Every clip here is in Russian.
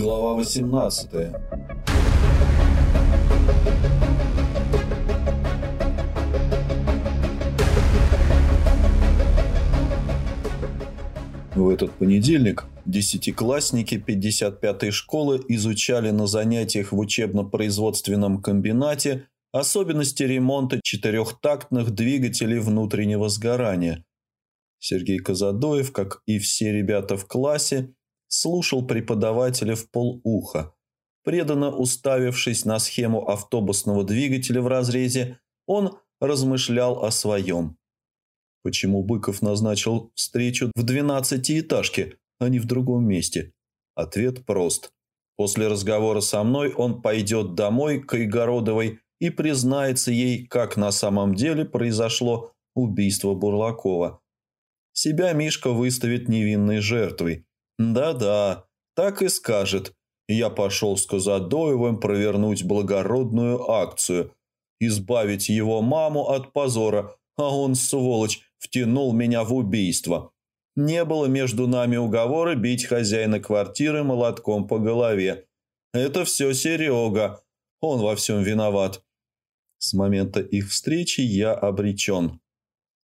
Глава 18 В этот понедельник десятиклассники 55-й школы изучали на занятиях в учебно-производственном комбинате особенности ремонта четырехтактных двигателей внутреннего сгорания. Сергей Казадоев, как и все ребята в классе, слушал преподавателя в полуха. Преданно уставившись на схему автобусного двигателя в разрезе, он размышлял о своем. Почему Быков назначил встречу в двенадцатиэтажке, а не в другом месте? Ответ прост. После разговора со мной он пойдет домой к Игородовой и признается ей, как на самом деле произошло убийство Бурлакова. Себя Мишка выставит невинной жертвой. Да-да, так и скажет. Я пошел с Казадоевым провернуть благородную акцию, избавить его маму от позора, а он, сволочь, втянул меня в убийство. Не было между нами уговора бить хозяина квартиры молотком по голове. Это все Серега. Он во всем виноват. С момента их встречи я обречен.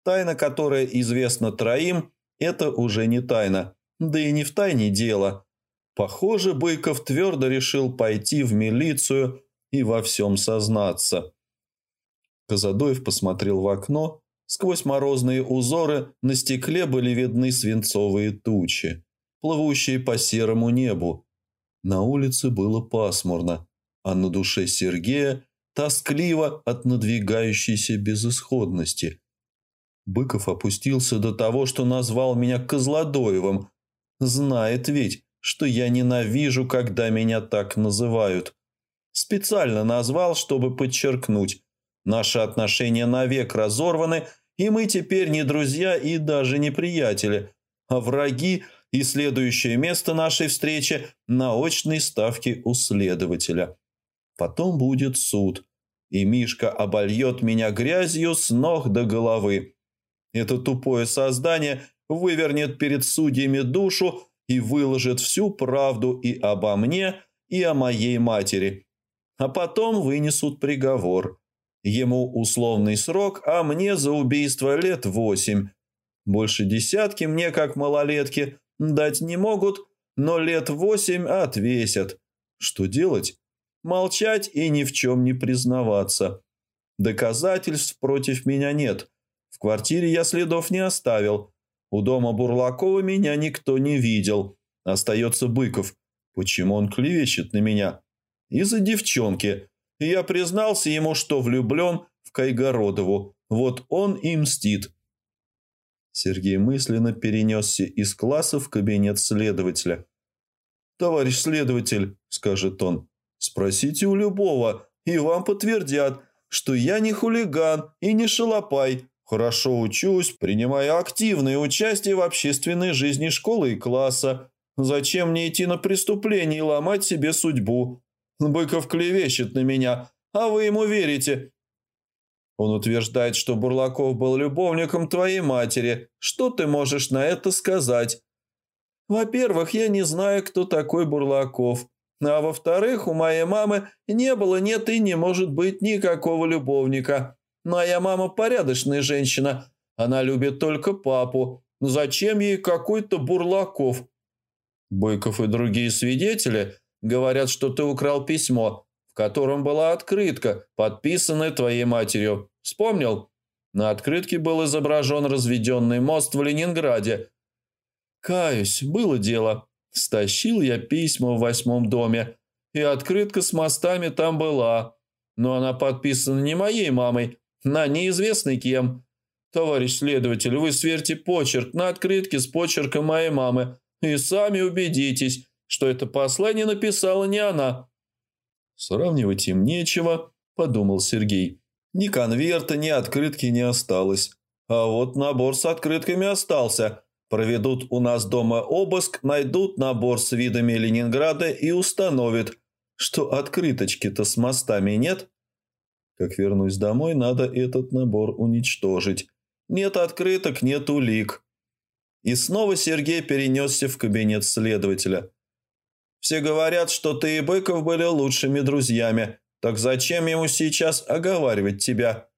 Тайна, которая известна троим, это уже не тайна. Да и не в тайне дело. Похоже, Быков твердо решил пойти в милицию и во всем сознаться. Казадоев посмотрел в окно Сквозь морозные узоры на стекле были видны свинцовые тучи, плывущие по серому небу. На улице было пасмурно, а на душе Сергея тоскливо от надвигающейся безысходности. Быков опустился до того, что назвал меня Козлодоевым. Знает ведь, что я ненавижу, когда меня так называют. Специально назвал, чтобы подчеркнуть, Наши отношения навек разорваны, и мы теперь не друзья и даже не приятели, а враги, и следующее место нашей встречи на очной ставке у следователя. Потом будет суд, и Мишка обольет меня грязью с ног до головы. Это тупое создание вывернет перед судьями душу и выложит всю правду и обо мне, и о моей матери. А потом вынесут приговор – Ему условный срок, а мне за убийство лет восемь. Больше десятки мне, как малолетки, дать не могут, но лет восемь отвесят. Что делать? Молчать и ни в чем не признаваться. Доказательств против меня нет. В квартире я следов не оставил. У дома Бурлакова меня никто не видел. Остается Быков. Почему он клевещет на меня? Из-за девчонки я признался ему, что влюблен в Кайгородову. Вот он и мстит. Сергей мысленно перенесся из класса в кабинет следователя. «Товарищ следователь», — скажет он, — «спросите у любого, и вам подтвердят, что я не хулиган и не шалопай. Хорошо учусь, принимаю активное участие в общественной жизни школы и класса. Зачем мне идти на преступление и ломать себе судьбу? Быков клевещет на меня, а вы ему верите. Он утверждает, что Бурлаков был любовником твоей матери. Что ты можешь на это сказать? Во-первых, я не знаю, кто такой Бурлаков. А во-вторых, у моей мамы не было, нет и не может быть никакого любовника. Моя мама порядочная женщина. Она любит только папу. Зачем ей какой-то Бурлаков? Быков и другие свидетели Говорят, что ты украл письмо, в котором была открытка, подписанная твоей матерью. Вспомнил? На открытке был изображен разведенный мост в Ленинграде. Каюсь, было дело. Стащил я письма в восьмом доме, и открытка с мостами там была. Но она подписана не моей мамой, на неизвестный кем. Товарищ следователь, вы сверьте почерк на открытке с почерком моей мамы и сами убедитесь, что это послание написала не она. «Сравнивать им нечего», – подумал Сергей. «Ни конверта, ни открытки не осталось. А вот набор с открытками остался. Проведут у нас дома обыск, найдут набор с видами Ленинграда и установят, что открыточки-то с мостами нет. Как вернусь домой, надо этот набор уничтожить. Нет открыток, нет улик». И снова Сергей перенесся в кабинет следователя – Все говорят, что ты и Быков были лучшими друзьями. Так зачем ему сейчас оговаривать тебя?»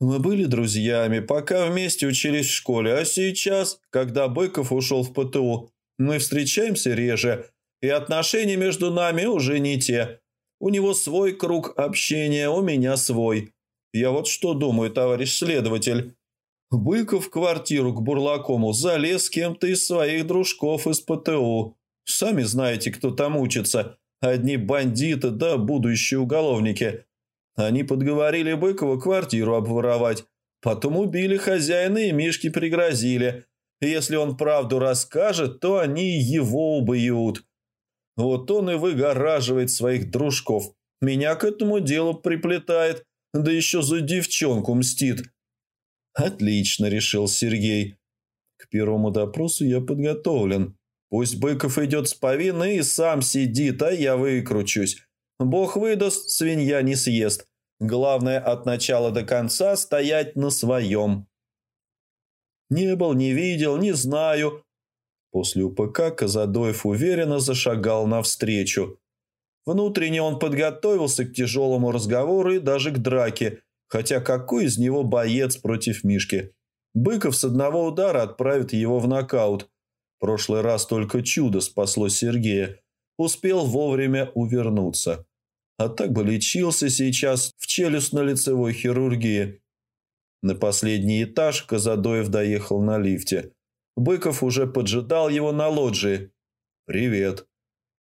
«Мы были друзьями, пока вместе учились в школе, а сейчас, когда Быков ушел в ПТУ, мы встречаемся реже, и отношения между нами уже не те. У него свой круг общения, у меня свой. Я вот что думаю, товарищ следователь. Быков в квартиру к Бурлакому залез кем-то из своих дружков из ПТУ. Сами знаете, кто там учится. Одни бандиты да будущие уголовники. Они подговорили Быкова квартиру обворовать. Потом убили хозяина и Мишки пригрозили. Если он правду расскажет, то они его убьют. Вот он и выгораживает своих дружков. Меня к этому делу приплетает, да еще за девчонку мстит. Отлично, решил Сергей. К первому допросу я подготовлен. Пусть Быков идет с повинной и сам сидит, а я выкручусь. Бог выдаст, свинья не съест. Главное от начала до конца стоять на своем. Не был, не видел, не знаю. После УПК Казадоев уверенно зашагал навстречу. Внутренне он подготовился к тяжелому разговору и даже к драке, хотя какой из него боец против Мишки. Быков с одного удара отправит его в нокаут – прошлый раз только чудо спасло Сергея. Успел вовремя увернуться. А так бы лечился сейчас в челюстно-лицевой хирургии. На последний этаж Казадоев доехал на лифте. Быков уже поджидал его на лоджии. «Привет».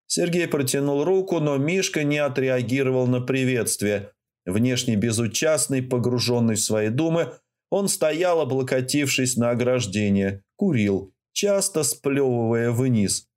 Сергей протянул руку, но Мишка не отреагировал на приветствие. Внешне безучастный, погруженный в свои думы, он стоял, облокотившись на ограждение, курил часто сплевывая вниз.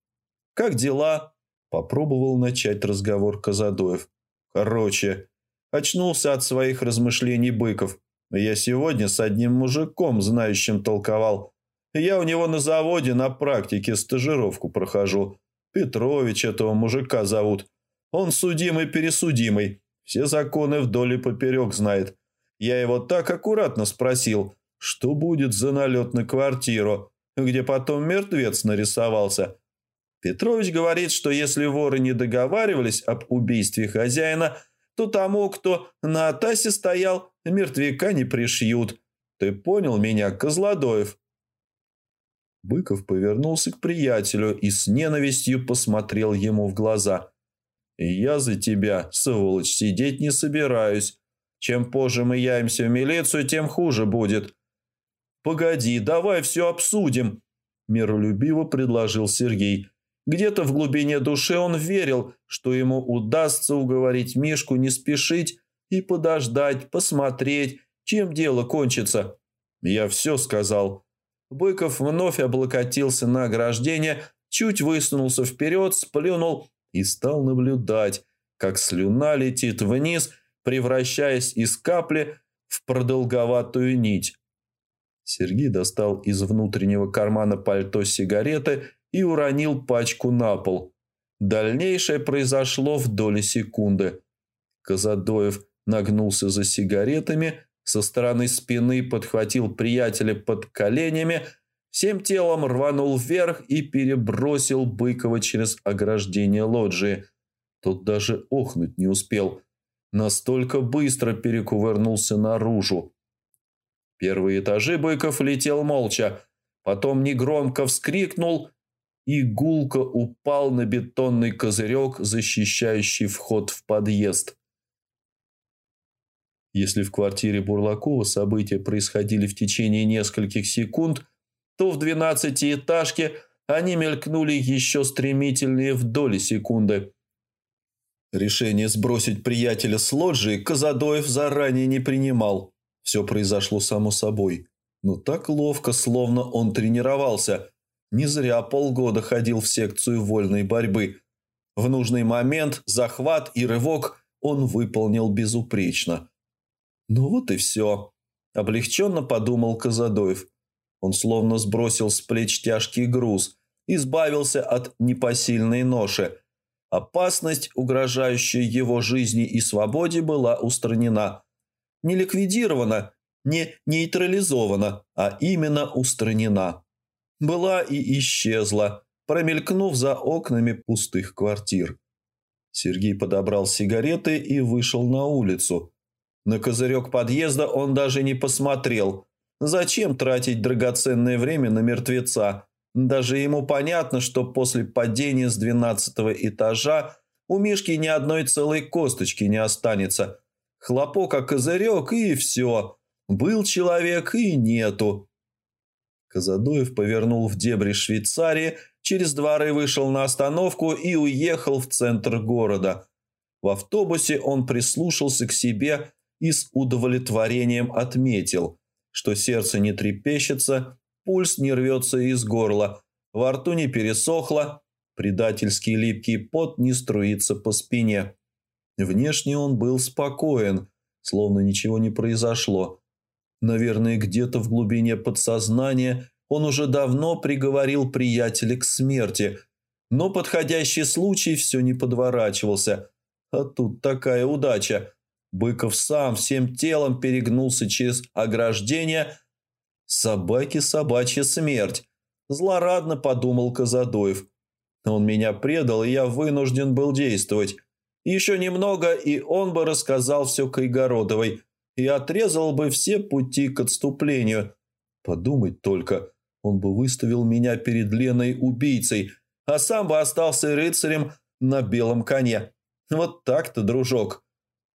«Как дела?» – попробовал начать разговор Казадоев. «Короче, очнулся от своих размышлений Быков. Я сегодня с одним мужиком, знающим, толковал. Я у него на заводе на практике стажировку прохожу. Петрович этого мужика зовут. Он судимый-пересудимый. Все законы вдоль и поперек знает. Я его так аккуратно спросил, что будет за налет на квартиру где потом мертвец нарисовался. Петрович говорит, что если воры не договаривались об убийстве хозяина, то тому, кто на Атасе стоял, мертвяка не пришьют. Ты понял меня, Козлодоев?» Быков повернулся к приятелю и с ненавистью посмотрел ему в глаза. «Я за тебя, сволочь, сидеть не собираюсь. Чем позже мы явимся в милицию, тем хуже будет. «Погоди, давай все обсудим», – миролюбиво предложил Сергей. Где-то в глубине души он верил, что ему удастся уговорить Мишку не спешить и подождать, посмотреть, чем дело кончится. «Я все сказал». Быков вновь облокотился на ограждение, чуть высунулся вперед, сплюнул и стал наблюдать, как слюна летит вниз, превращаясь из капли в продолговатую нить. Сергей достал из внутреннего кармана пальто сигареты и уронил пачку на пол. Дальнейшее произошло в доли секунды. Казадоев нагнулся за сигаретами, со стороны спины подхватил приятеля под коленями, всем телом рванул вверх и перебросил Быкова через ограждение лоджии. Тот даже охнуть не успел. Настолько быстро перекувырнулся наружу. Первые этажи Быков летел молча, потом негромко вскрикнул и гулко упал на бетонный козырек, защищающий вход в подъезд. Если в квартире Бурлакова события происходили в течение нескольких секунд, то в двенадцатиэтажке они мелькнули еще стремительнее в доли секунды. Решение сбросить приятеля с лоджии Казадоев заранее не принимал. Все произошло само собой. Но так ловко, словно он тренировался. Не зря полгода ходил в секцию вольной борьбы. В нужный момент захват и рывок он выполнил безупречно. Ну вот и все. Облегченно подумал Казадоев. Он словно сбросил с плеч тяжкий груз, избавился от непосильной ноши. Опасность, угрожающая его жизни и свободе, была устранена не ликвидирована, не нейтрализована, а именно устранена. Была и исчезла, промелькнув за окнами пустых квартир. Сергей подобрал сигареты и вышел на улицу. На козырек подъезда он даже не посмотрел. Зачем тратить драгоценное время на мертвеца? Даже ему понятно, что после падения с двенадцатого этажа у Мишки ни одной целой косточки не останется. Хлопок о козырек и все. Был человек и нету. Казадоев повернул в дебри Швейцарии, через дворы вышел на остановку и уехал в центр города. В автобусе он прислушался к себе и с удовлетворением отметил, что сердце не трепещется, пульс не рвется из горла, во рту не пересохло, предательский липкий пот не струится по спине. Внешне он был спокоен, словно ничего не произошло. Наверное, где-то в глубине подсознания он уже давно приговорил приятеля к смерти, но подходящий случай все не подворачивался. А тут такая удача. Быков сам всем телом перегнулся через ограждение. «Собаки собачья смерть», – злорадно подумал Казадоев. «Он меня предал, и я вынужден был действовать. Еще немного, и он бы рассказал все Кайгородовой и отрезал бы все пути к отступлению. Подумать только, он бы выставил меня перед Леной убийцей, а сам бы остался рыцарем на белом коне. Вот так-то, дружок».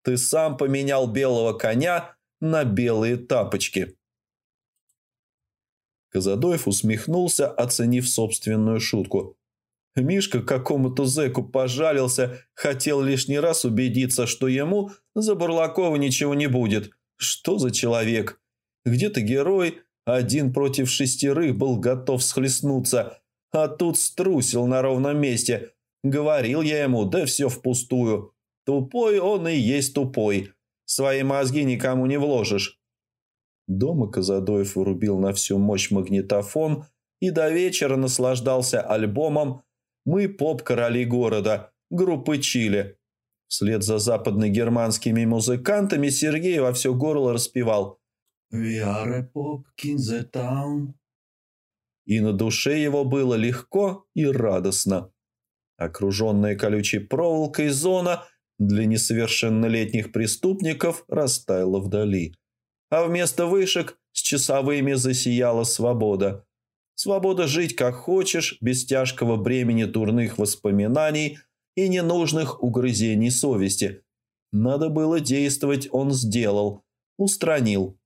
Ты сам поменял белого коня на белые тапочки». Казадоев усмехнулся, оценив собственную шутку. Мишка какому-то зэку пожалился, хотел лишний раз убедиться, что ему за Бурлакова ничего не будет. Что за человек? Где-то герой, один против шестерых был готов схлестнуться, а тут струсил на ровном месте. Говорил я ему, да все впустую. Тупой он и есть тупой. Свои мозги никому не вложишь. Дома Казадоев вырубил на всю мощь магнитофон и до вечера наслаждался альбомом «Мы поп-короли города» группы «Чили». Вслед за западно-германскими музыкантами Сергей во все горло распевал «We are a pop in the town». И на душе его было легко и радостно. Окруженная колючей проволокой зона – для несовершеннолетних преступников растаяла вдали. А вместо вышек с часовыми засияла свобода. Свобода жить как хочешь, без тяжкого бремени дурных воспоминаний и ненужных угрызений совести. Надо было действовать, он сделал, устранил.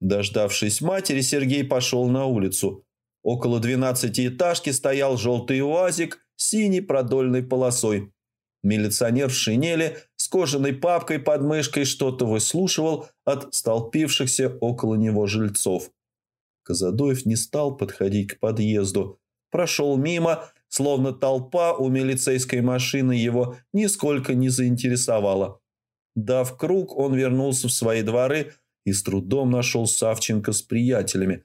Дождавшись матери, Сергей пошел на улицу. Около двенадцатиэтажки стоял желтый уазик с синей продольной полосой. Милиционер в шинели с кожаной папкой под мышкой что-то выслушивал от столпившихся около него жильцов. Казадоев не стал подходить к подъезду. Прошел мимо, словно толпа у милицейской машины его нисколько не заинтересовала. Дав круг, он вернулся в свои дворы и с трудом нашел Савченко с приятелями.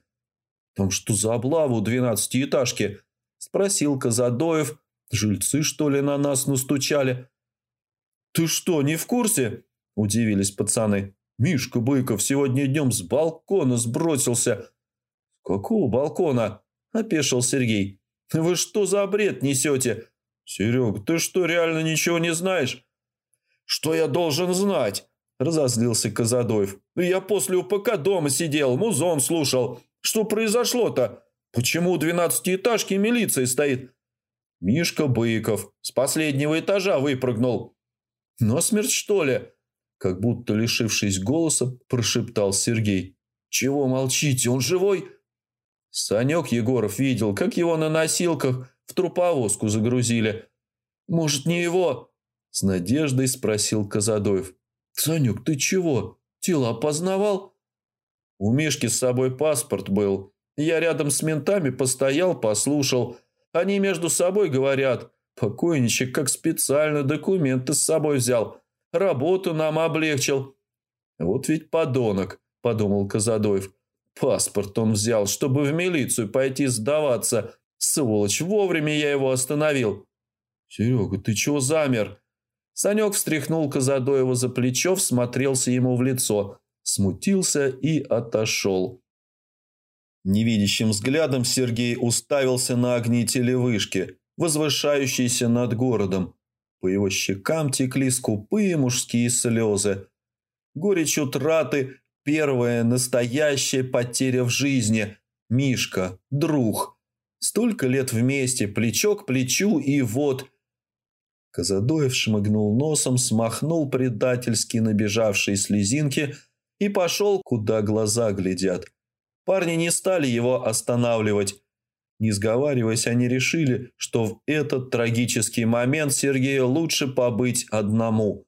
«Там что за облава у двенадцатиэтажки?» – спросил Казадоев, Жильцы, что ли, на нас настучали?» «Ты что, не в курсе?» – удивились пацаны. «Мишка Быков сегодня днем с балкона сбросился». «С какого балкона?» – опешил Сергей. «Вы что за бред несете?» «Серег, ты что, реально ничего не знаешь?» «Что я должен знать?» – разозлился Казадоев. «Я после УПК дома сидел, музон слушал. Что произошло-то? Почему у двенадцатиэтажки милиция стоит?» Мишка Быков с последнего этажа выпрыгнул. «Но смерть, что ли?» Как будто лишившись голоса, прошептал Сергей. «Чего молчите? Он живой?» Санек Егоров видел, как его на носилках в труповозку загрузили. «Может, не его?» С надеждой спросил Казадоев. «Санек, ты чего? Тело опознавал?» У Мишки с собой паспорт был. Я рядом с ментами постоял, послушал – они между собой говорят. Покойничек как специально документы с собой взял. Работу нам облегчил. Вот ведь подонок, подумал Казадоев. Паспорт он взял, чтобы в милицию пойти сдаваться. Сволочь, вовремя я его остановил. Серега, ты чего замер? Санек встряхнул Казадоева за плечо, всмотрелся ему в лицо, смутился и отошел. Невидящим взглядом Сергей уставился на огни телевышки, возвышающиеся над городом. По его щекам текли скупые мужские слезы. Горечь утраты – первая настоящая потеря в жизни. Мишка, друг. Столько лет вместе, плечо к плечу, и вот – Казадоев шмыгнул носом, смахнул предательски набежавшие слезинки и пошел, куда глаза глядят. Парни не стали его останавливать. Не сговариваясь, они решили, что в этот трагический момент Сергею лучше побыть одному.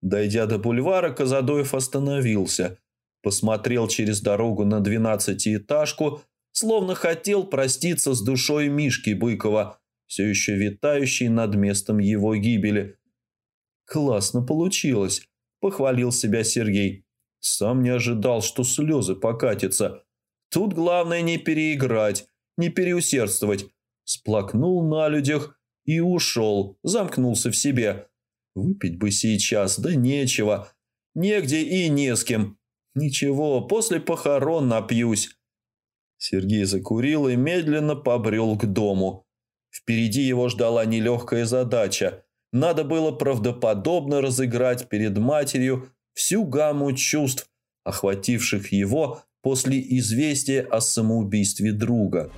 Дойдя до бульвара, Казадоев остановился, посмотрел через дорогу на двенадцатиэтажку, словно хотел проститься с душой Мишки Быкова – все еще витающий над местом его гибели. «Классно получилось», – похвалил себя Сергей. Сам не ожидал, что слезы покатятся. Тут главное не переиграть, не переусердствовать. Сплакнул на людях и ушел, замкнулся в себе. Выпить бы сейчас, да нечего. Негде и не с кем. Ничего, после похорон напьюсь. Сергей закурил и медленно побрел к дому. Впереди его ждала нелегкая задача. Надо было правдоподобно разыграть перед матерью всю гамму чувств, охвативших его после известия о самоубийстве друга.